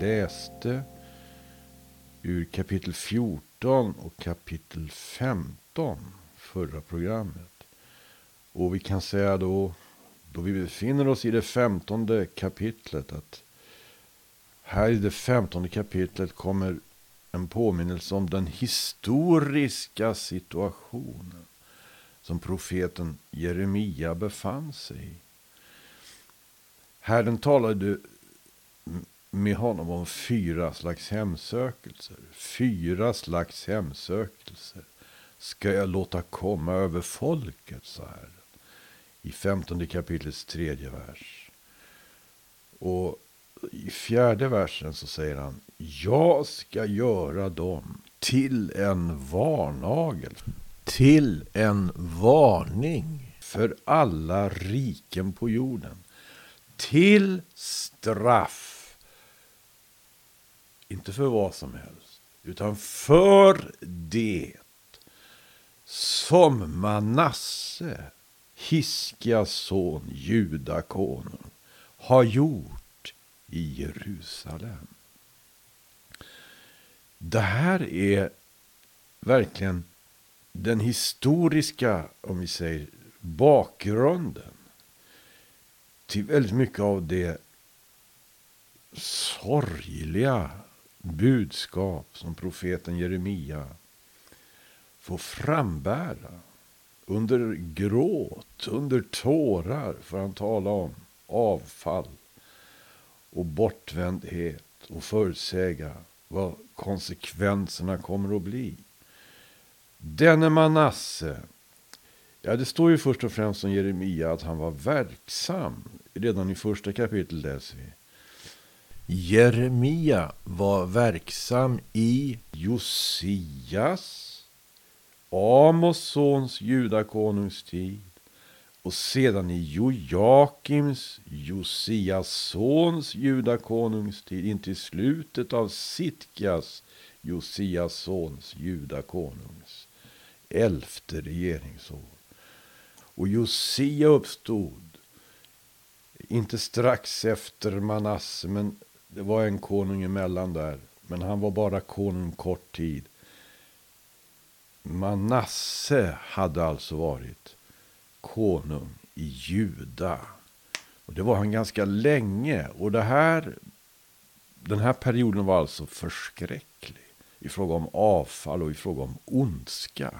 läste ur kapitel 14 och kapitel 15 förra programmet. Och vi kan säga då, då vi befinner oss i det femtonde kapitlet, att här i det femtonde kapitlet kommer en påminnelse om den historiska situationen som profeten Jeremia befann sig i. Herren talade med honom om fyra slags hemsökelser. Fyra slags hemsökelser ska jag låta komma över folket, sa Herren. I femtonde kapitlets tredje vers. Och i fjärde versen så säger han. Jag ska göra dem till en varnagel. Till en varning för alla riken på jorden. Till straff. Inte för vad som helst. Utan för det som Manasse, Hiskias son, judakonung, har gjort i Jerusalem. Det här är verkligen den historiska, om vi säger, bakgrunden till väldigt mycket av det sorgliga budskap som profeten Jeremia får frambära. Under gråt, under tårar får han tala om avfall och bortvändhet och förutsäga vad konsekvenserna kommer att bli. Denne Manasse, ja det står ju först och främst om Jeremia att han var verksam. Redan i första kapitlet läser vi. Jeremia var verksam i Josias, Amos sons judakonungs tid och sedan i Jojakims, Josias sons judakonungs tid intill slutet av Sitkias, Josias sons judakonungs elfte regeringsår. Och Josia uppstod inte strax efter Manasse, men det var en konung emellan där. Men han var bara konung kort tid. Manasse hade alltså varit konung i Juda. Och det var han ganska länge. Och det här, den här perioden var alltså förskräcklig. I fråga om avfall och i fråga om ondska.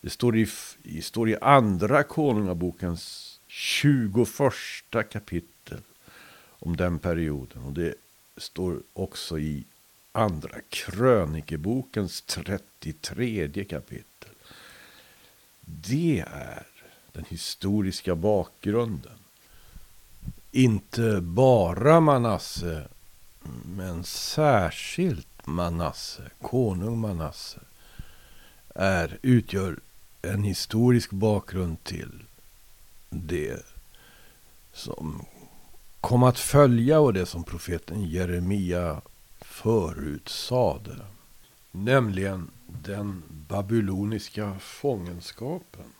Det står i, det står i andra konungabokens 21 kapitel om den perioden. Och det står också i andra krönikebokens 33 kapitel. Det är den historiska bakgrunden. Inte bara Manasse, men särskilt Manasse, konung Manasse, är, utgör en historisk bakgrund till det som kom att följa och det som profeten Jeremia förutsade. Nämligen den babyloniska fångenskapen.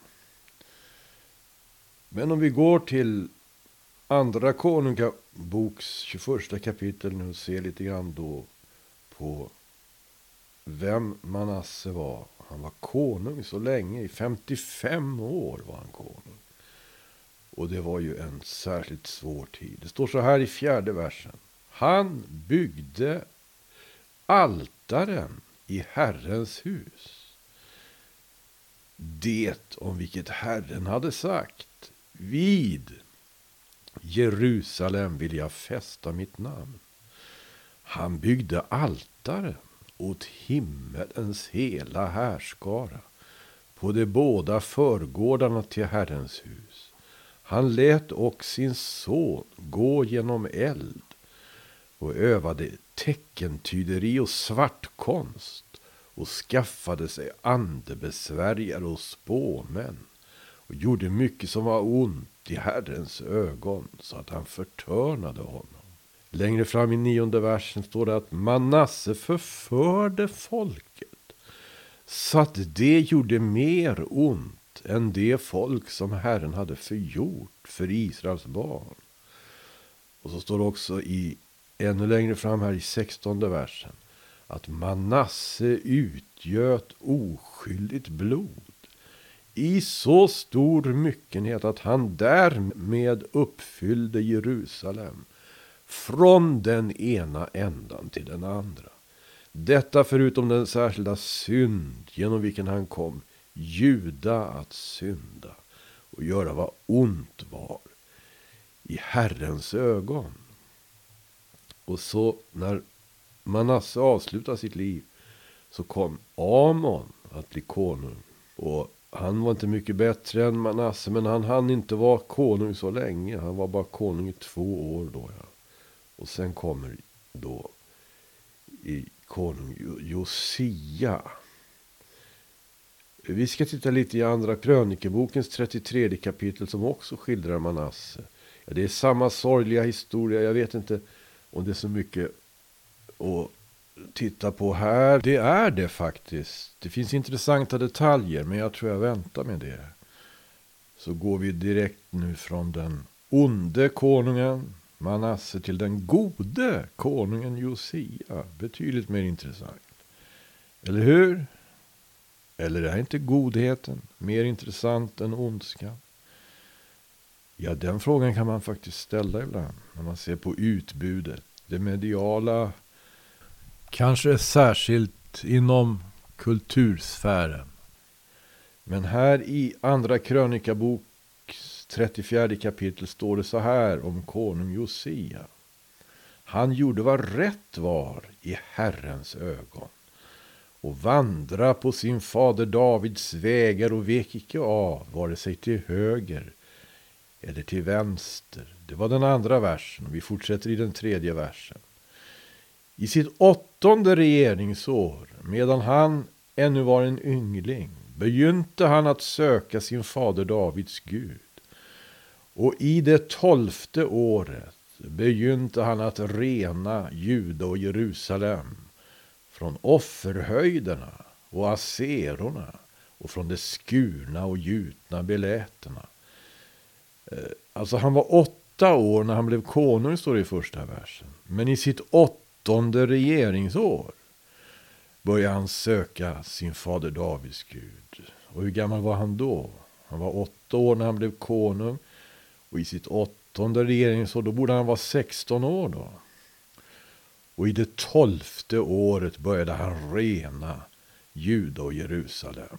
Men om vi går till andra konungaboks 21 kapitel nu och ser lite grann då på vem Manasse var. Han var konung så länge, i 55 år var han konung. Och det var ju en särskilt svår tid. Det står så här i fjärde versen. Han byggde altaren i Herrens hus. Det om vilket Herren hade sagt. Vid Jerusalem vill jag fästa mitt namn. Han byggde altaren åt himmelens hela härskara på de båda förgårdarna till Herrens hus. Han lät och sin son gå genom eld och övade teckentyderi och svartkonst och skaffade sig andebesvärjare och spåmän och gjorde mycket som var ont i Herrens ögon så att han förtörnade honom. Längre fram i nionde versen står det att Manasse förförde folket så att det gjorde mer ont än det folk som Herren hade förgjort för Israels barn. Och så står det också i ännu längre fram här i sextonde versen att Manasse utgöt oskyldigt blod i så stor myckenhet att han därmed uppfyllde Jerusalem från den ena ändan till den andra. Detta förutom den särskilda synd genom vilken han kom juda att synda och göra vad ont var i Herrens ögon. Och så när Manasse avslutade sitt liv så kom Amon att bli konung. Och han var inte mycket bättre än Manasse, men han hann inte vara konung så länge. Han var bara konung i två år då. Ja. Och sen kommer då i konung Josia. Vi ska titta lite i andra krönikebokens 33 kapitel som också skildrar Manasse. Ja, det är samma sorgliga historia. Jag vet inte om det är så mycket att titta på här. Det är det faktiskt. Det finns intressanta detaljer, men jag tror jag väntar med det. Så går vi direkt nu från den onde konungen Manasse till den gode konungen Josia. Betydligt mer intressant. Eller hur? Eller är inte godheten mer intressant än ondskan? Ja, den frågan kan man faktiskt ställa ibland när man ser på utbudet. Det mediala, kanske särskilt inom kultursfären. Men här i Andra krönikaboks 34 kapitel står det så här om konung Josia. Han gjorde vad rätt var i Herrens ögon och vandra på sin fader Davids vägar och vek icke av, vare sig till höger eller till vänster. Det var den andra versen. Vi fortsätter i den tredje versen. I sitt åttonde regeringsår, medan han ännu var en yngling, begynte han att söka sin fader Davids Gud. Och i det tolfte året begynte han att rena Juda och Jerusalem från offerhöjderna och aserorna och från de skurna och gjutna beläterna. Eh, alltså han var åtta år när han blev konung, står det i första versen. Men i sitt åttonde regeringsår började han söka sin fader Davids Gud. Och hur gammal var han då? Han var åtta år när han blev konung. Och i sitt åttonde regeringsår, då borde han vara 16 år då. Och i det tolfte året började han rena Juda och Jerusalem.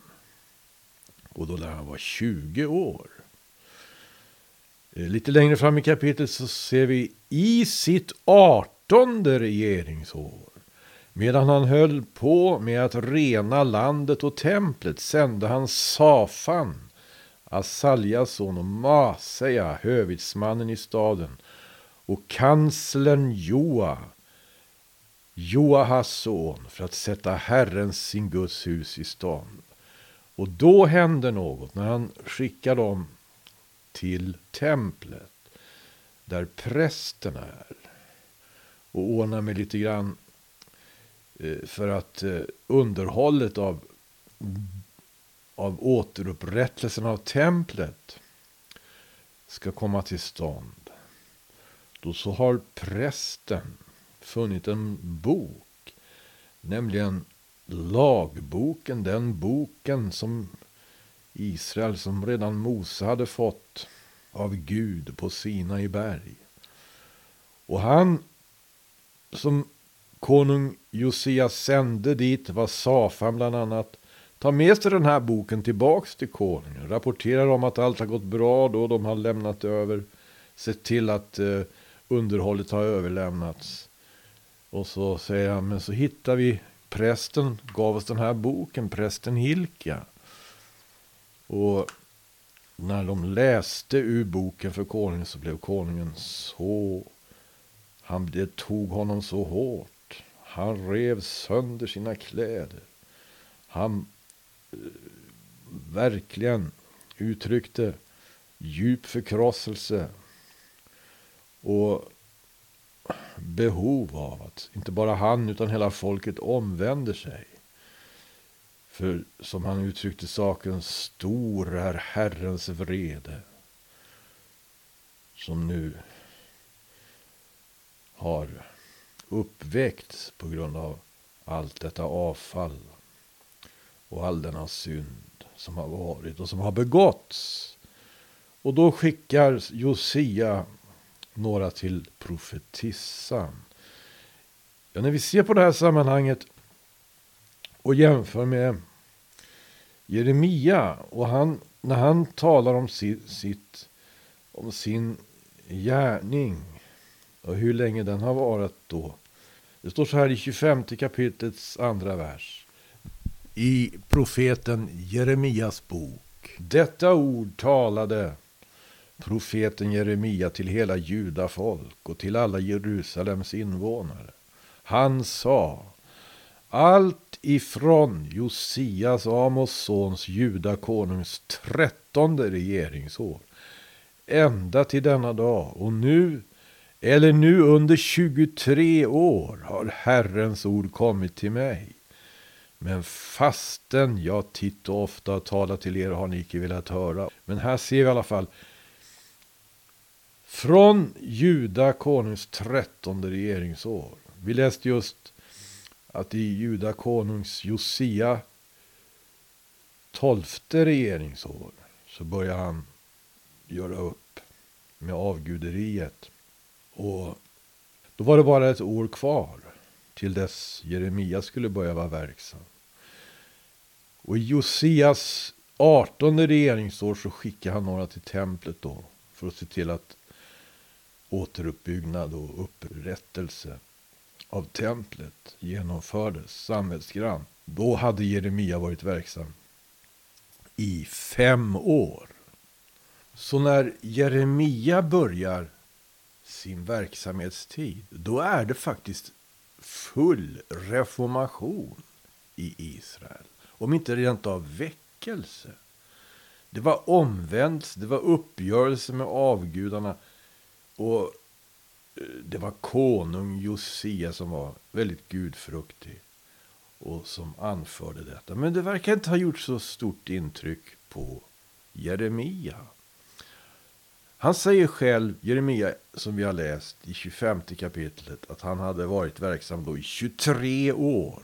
Och då lär han var 20 år. Eh, lite längre fram i kapitlet så ser vi i sitt artonde regeringsår. Medan han höll på med att rena landet och templet sände han Safan, Asaljas son och Maseja, hövitsmannen i staden, och kanslern Joa, Joahas son för att sätta Herrens sin Guds hus i stånd. Och då hände något när han skickar dem till templet där prästen är och ordnar med lite grann eh, för att eh, underhållet av, av återupprättelsen av templet ska komma till stånd. Då så har prästen funnit en bok. Nämligen lagboken, den boken som Israel, som redan Mose hade fått av Gud på Sina i berg. Och han som konung Josias sände dit var Safan bland annat. Ta med sig den här boken tillbaks till konungen. Rapporterar om att allt har gått bra då de har lämnat över. Sett till att eh, underhållet har överlämnats. Och så säger han, men så hittar vi prästen, gav oss den här boken, prästen Hilka. Och när de läste ur boken för konungen så blev konungen så, han, det tog honom så hårt. Han rev sönder sina kläder. Han eh, verkligen uttryckte djup förkrosselse. Och behov av att inte bara han utan hela folket omvänder sig. För som han uttryckte saken, stor är Herrens vrede. Som nu har uppväckts på grund av allt detta avfall och all denna synd som har varit och som har begåtts. Och då skickar Josia några till profetissan. Ja, när vi ser på det här sammanhanget och jämför med Jeremia och han, när han talar om sitt, sitt om sin gärning och hur länge den har varit då. Det står så här i 25 kapitlets andra vers. I profeten Jeremias bok. Detta ord talade profeten Jeremia till hela judafolk och till alla Jerusalems invånare. Han sa allt ifrån Josias, Amos sons, judakonungs trettonde regeringsår ända till denna dag och nu eller nu under 23 år har Herrens ord kommit till mig. Men fasten jag titt och ofta talat till er har ni icke velat höra. Men här ser vi i alla fall från Juda konungs trettonde regeringsår. Vi läste just att i Juda konungs Josia tolfte regeringsår så börjar han göra upp med avguderiet. Och då var det bara ett år kvar till dess Jeremia skulle börja vara verksam. Och i Josias artonde regeringsår så skickade han några till templet då för att se till att återuppbyggnad och upprättelse av templet genomfördes samvetsgrant. Då hade Jeremia varit verksam i fem år. Så när Jeremia börjar sin verksamhetstid, då är det faktiskt full reformation i Israel. Om inte rent av väckelse. Det var omvänt, det var uppgörelse med avgudarna. Och eh, det var konung Josia som var väldigt gudfruktig. Och som anförde detta. Men det verkar inte ha gjort så stort intryck på Jeremia. Han säger själv, Jeremia, som vi har läst i 25 kapitlet, att han hade varit verksam då i 23 år.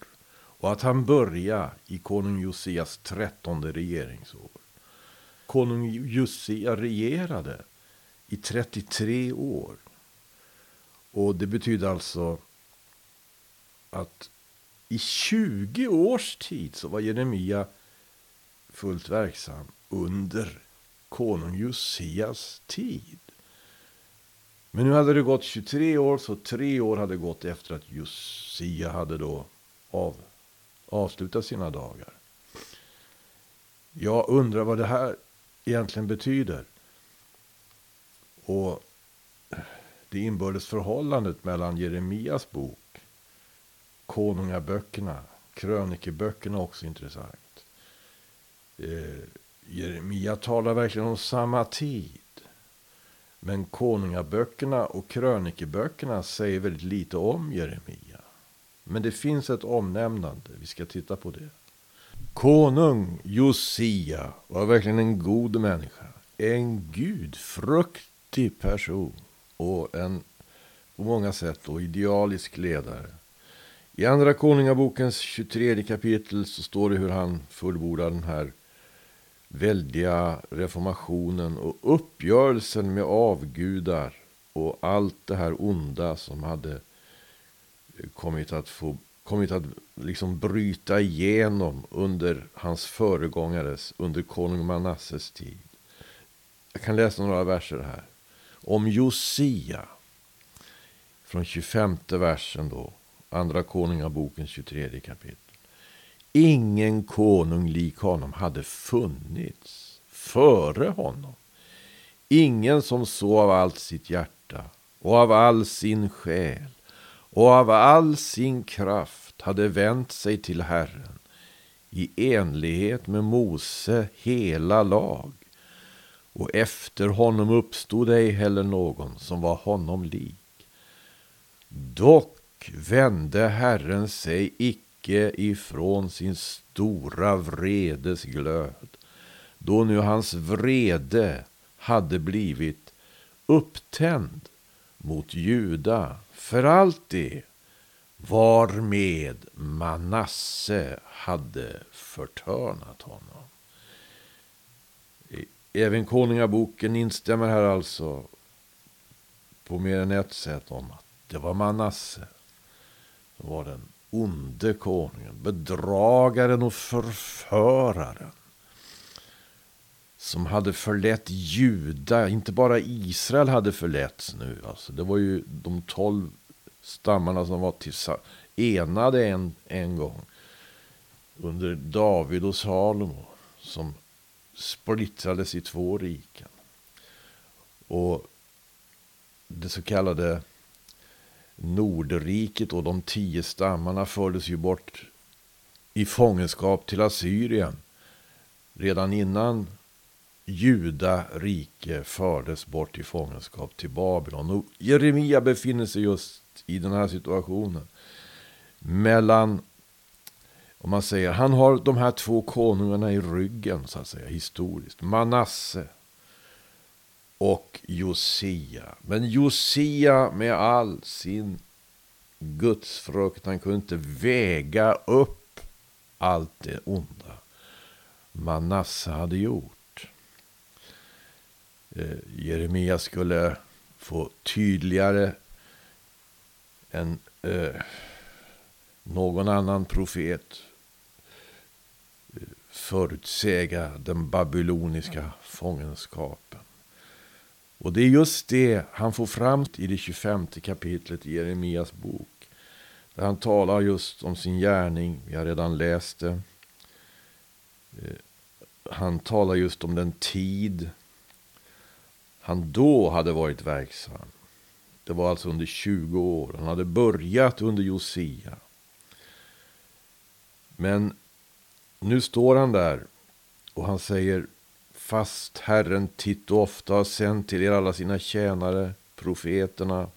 Och att han började i konung Josias trettonde regeringsår. Konung Josia regerade i 33 år. Och det betyder alltså att i 20 års tid så var Jeremia fullt verksam under konung Josias tid. Men nu hade det gått 23 år, så tre år hade gått efter att Josia hade då av, avslutat sina dagar. Jag undrar vad det här egentligen betyder. Och det inbördes förhållandet mellan Jeremias bok, konungaböckerna, krönikeböckerna också intressant. Eh, Jeremia talar verkligen om samma tid. Men konungaböckerna och krönikeböckerna säger väldigt lite om Jeremia. Men det finns ett omnämnande, vi ska titta på det. Konung Josia var verkligen en god människa. En gudfrukt gudfruktig person. Och en på många sätt då idealisk ledare. I andra konungabokens 23 kapitel så står det hur han fullbordar den här väldiga reformationen och uppgörelsen med avgudar och allt det här onda som hade kommit att få kommit att liksom bryta igenom under hans föregångares, under konung Manasses tid. Jag kan läsa några verser här. Om Josia, från 25 versen då, andra konungabokens 23 kapitel. Ingen konung lik honom hade funnits före honom. Ingen som så av allt sitt hjärta och av all sin själ och av all sin kraft hade vänt sig till Herren i enlighet med Mose hela lag. Och efter honom uppstod ej heller någon som var honom lik. Dock vände Herren sig icke ifrån sin stora vredes glöd, då nu hans vrede hade blivit upptänd mot Juda för allt det varmed Manasse hade förtörnat honom. Även Konungaboken instämmer här alltså på mer än ett sätt om att det var Manasse som var den onde konungen, bedragaren och förföraren som hade förlett Juda, inte bara Israel hade förletts nu. Alltså, det var ju de tolv stammarna som var enade en, en gång under David och Salomo som splittrades i två riken. Och det så kallade Nordriket och de tio stammarna fördes ju bort i fångenskap till Assyrien. Redan innan Juda rike fördes bort i fångenskap till Babylon. Och Jeremia befinner sig just i den här situationen. Mellan, och man säger, han har de här två konungarna i ryggen så att säga historiskt. Manasse och Josia. Men Josia med all sin gudsfruktan kunde inte väga upp allt det onda Manasse hade gjort. Eh, Jeremia skulle få tydligare än eh, någon annan profet förutsäga den babyloniska fångenskapen. Och det är just det han får fram i det 25 kapitlet i Jeremias bok. Där han talar just om sin gärning. Vi har redan läst det. Eh, han talar just om den tid han då hade varit verksam. Det var alltså under 20 år. Han hade börjat under Josia. Men nu står han där och han säger Fast Herren titt och ofta har sänt till er alla sina tjänare, profeterna,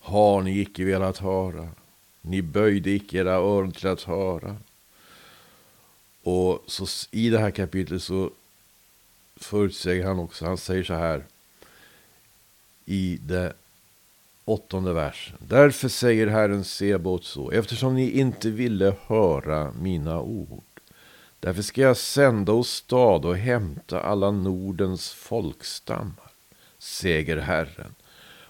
har ni icke velat höra. Ni böjde icke era öron till att höra. Och så i det här kapitlet så förutsäger han också, han säger så här i det åttonde versen. Därför säger Herren Sebot så, eftersom ni inte ville höra mina ord. Därför ska jag sända åstad och hämta alla Nordens folkstammar, säger Herren,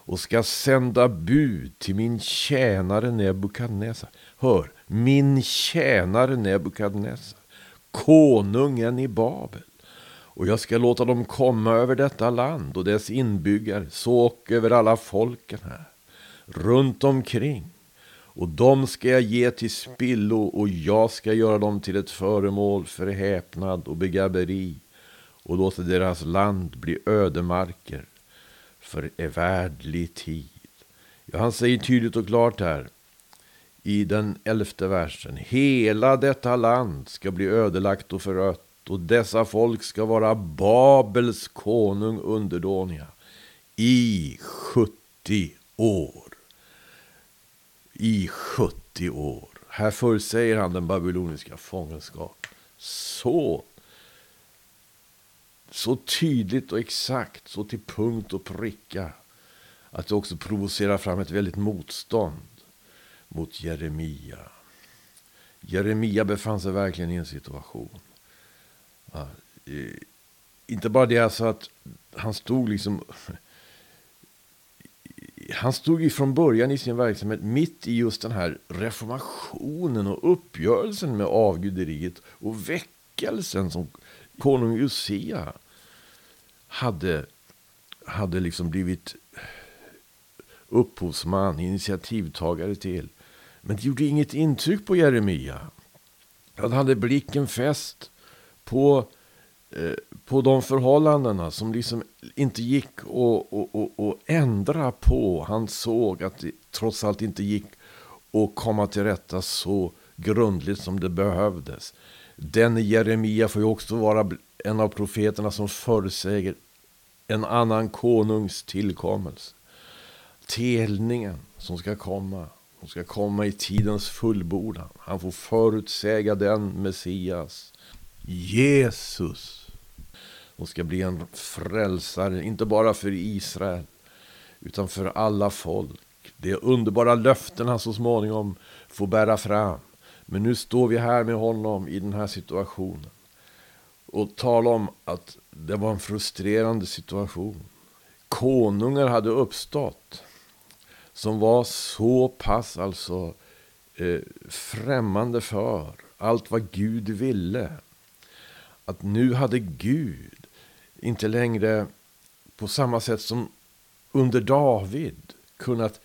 och ska sända bud till min tjänare Nebukadnessar. Hör, min tjänare Nebukadnessar, konungen i Babel. Och jag ska låta dem komma över detta land och dess inbyggare, så och över alla folken här, runt omkring och dem ska jag ge till spillo och jag ska göra dem till ett föremål för häpnad och begabberi och låta deras land bli ödemarker för evärdlig tid. Ja, han säger tydligt och klart här i den elfte versen. Hela detta land ska bli ödelagt och förött och dessa folk ska vara Babels konung underdåniga i 70 år i 70 år. Här förutsäger han den babyloniska fångenskapen. Så, så tydligt och exakt, så till punkt och pricka. Att det också provocerar fram ett väldigt motstånd mot Jeremia. Jeremia befann sig verkligen i en situation. Ja, inte bara det alltså att han stod liksom han stod ju från början i sin verksamhet mitt i just den här reformationen och uppgörelsen med avguderiet och väckelsen som konung Josia hade, hade liksom blivit upphovsman, initiativtagare till. Men det gjorde inget intryck på Jeremia. Han hade blicken fäst på Eh, på de förhållandena som liksom inte gick att, ändra på. Han såg att det trots allt inte gick att komma till rätta så grundligt som det behövdes. Den Jeremia får ju också vara en av profeterna som förutsäger en annan konungs tillkommelse. Telningen som ska komma. Som ska komma i tidens fullbordan. Han får förutsäga den Messias. Jesus och ska bli en frälsare, inte bara för Israel, utan för alla folk. de underbara löften han så småningom får bära fram. Men nu står vi här med honom i den här situationen. Och tala om att det var en frustrerande situation. Konungar hade uppstått som var så pass alltså eh, främmande för allt vad Gud ville. Att nu hade Gud inte längre på samma sätt som under David kunnat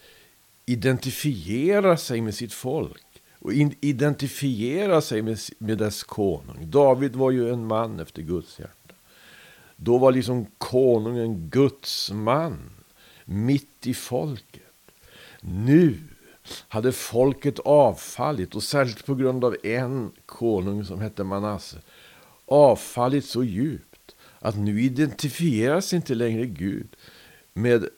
identifiera sig med sitt folk och identifiera sig med, med dess konung. David var ju en man efter Guds hjärta. Då var liksom konungen Guds man mitt i folket. Nu hade folket avfallit och särskilt på grund av en konung som hette Manasse avfallit så djupt att nu identifieras inte längre Gud med,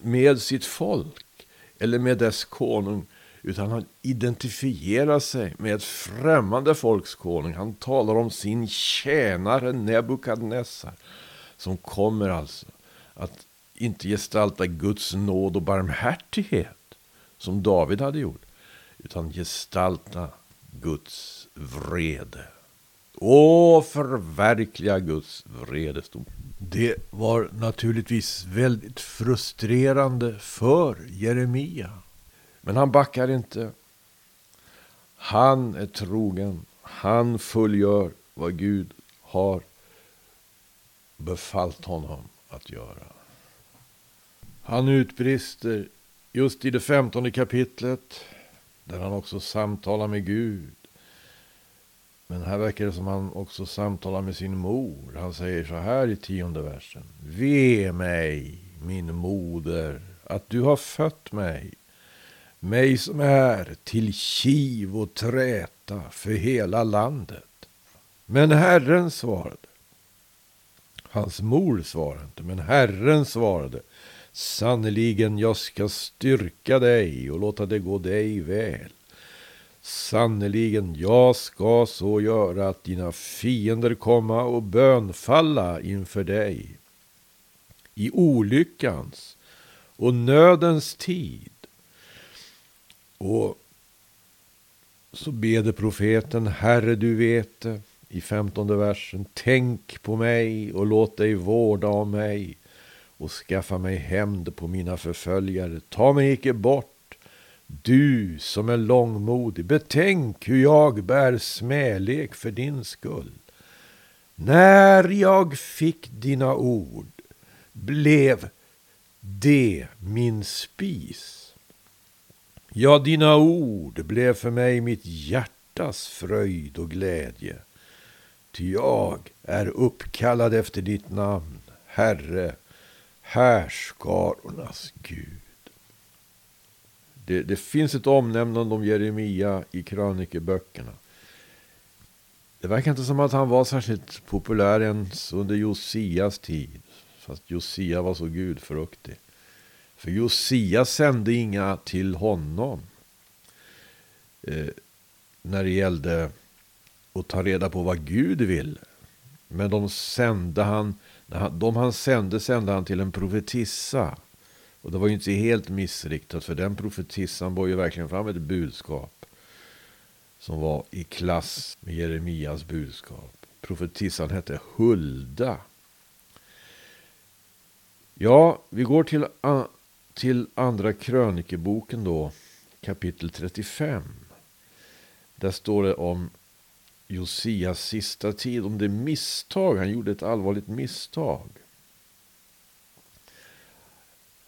med sitt folk eller med dess konung utan han identifierar sig med ett främmande folks konung. Han talar om sin tjänare Nebukadnessar som kommer alltså att inte gestalta Guds nåd och barmhärtighet som David hade gjort. Utan gestalta Guds vrede. Och förverkliga Guds vrede. Det var naturligtvis väldigt frustrerande för Jeremia. Men han backar inte. Han är trogen. Han fullgör vad Gud har befallt honom att göra. Han utbrister just i det femtonde kapitlet där han också samtalar med Gud. Men här verkar det som han också samtalar med sin mor. Han säger så här i tionde versen. Ve mig, min moder, att du har fött mig. Mig som är till kiv och träta för hela landet. Men Herren svarade. Hans mor svarade inte, men Herren svarade. Sannerligen, jag ska styrka dig och låta det gå dig väl. Sannerligen, jag ska så göra att dina fiender komma och bönfalla inför dig. I olyckans och nödens tid. Och så beder profeten, Herre du vet det, i femtonde versen. Tänk på mig och låt dig vårda om mig och skaffa mig hämnd på mina förföljare. Ta mig icke bort, du som är långmodig. Betänk hur jag bär smälek för din skull. När jag fick dina ord blev det min spis. Ja, dina ord blev för mig mitt hjärtas fröjd och glädje. Ty jag är uppkallad efter ditt namn, Herre, härskarornas Gud. Det, det, finns ett omnämnande om Jeremia i krönikeböckerna. Det verkar inte som att han var särskilt populär ens under Josias tid. Fast Josia var så gudfruktig. För Josia sände inga till honom. Eh, när det gällde att ta reda på vad Gud ville. Men de sände han de han sände sände han till en profetissa. Och det var ju inte helt missriktat för den profetissan var ju verkligen fram ett budskap. Som var i klass med Jeremias budskap. Profetissan hette Hulda. Ja, vi går till, till andra krönikeboken då. Kapitel 35. Där står det om Josias sista tid, om det misstag, han gjorde ett allvarligt misstag.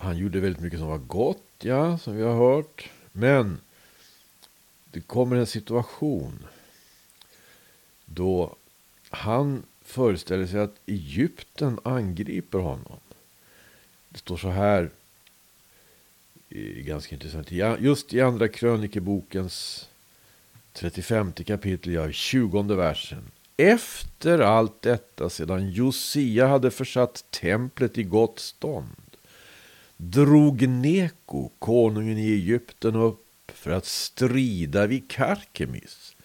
Han gjorde väldigt mycket som var gott, ja, som vi har hört. Men det kommer en situation då han föreställer sig att Egypten angriper honom. Det står så här, ganska intressant, just i andra krönikebokens 35 kapitel, ja, 20 versen. Efter allt detta, sedan Josia hade försatt templet i gott stånd, drog Neko, konungen i Egypten, upp för att strida vid Karkemis,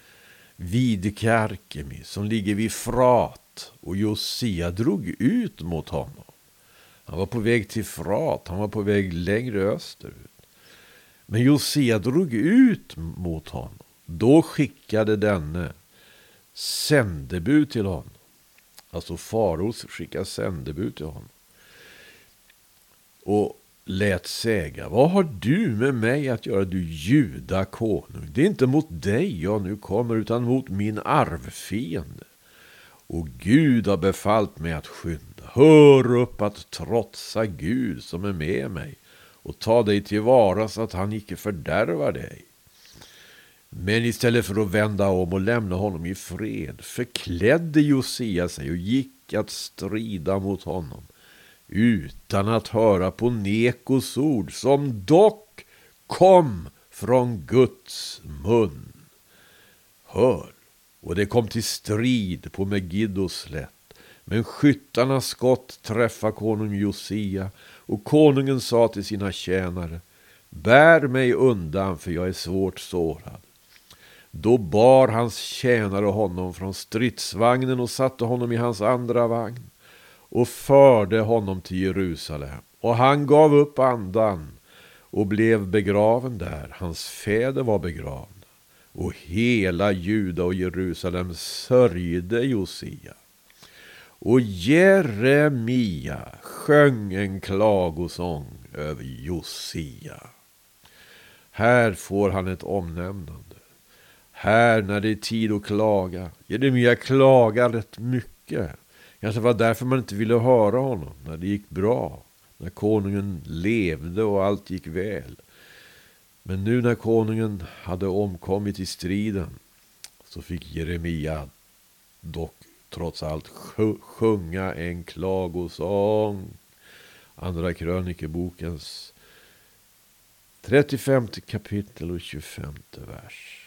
vid Karkemis som ligger vid Frat, och Josia drog ut mot honom. Han var på väg till Frat, han var på väg längre österut. Men Josia drog ut mot honom. Då skickade denne sändebud till honom. Alltså Faros skickade sändebud till honom. Och lät säga, vad har du med mig att göra, du juda konung? Det är inte mot dig jag nu kommer, utan mot min arvfiende. Och Gud har befallt mig att skynda. Hör upp att trotsa Gud som är med mig och ta dig tillvara så att han icke fördärvar dig. Men istället för att vända om och lämna honom i fred förklädde Josia sig och gick att strida mot honom utan att höra på Nekos ord som dock kom från Guds mun. Hör, och det kom till strid på Megiddos slätt. Men skyttarnas skott träffade konung Josia och konungen sa till sina tjänare Bär mig undan för jag är svårt sårad. Då bar hans tjänare honom från stridsvagnen och satte honom i hans andra vagn och förde honom till Jerusalem. Och han gav upp andan och blev begraven där. Hans fäder var begravna. Och hela Juda och Jerusalem sörjde Josia. Och Jeremia sjöng en klagosång över Josia. Här får han ett omnämnande. Här när det är tid att klaga. Jeremia klagar rätt mycket. Kanske var därför man inte ville höra honom när det gick bra. När konungen levde och allt gick väl. Men nu när konungen hade omkommit i striden så fick Jeremia dock trots allt sjunga en klagosång. Andra krönikebokens 35 kapitel och 25 vers.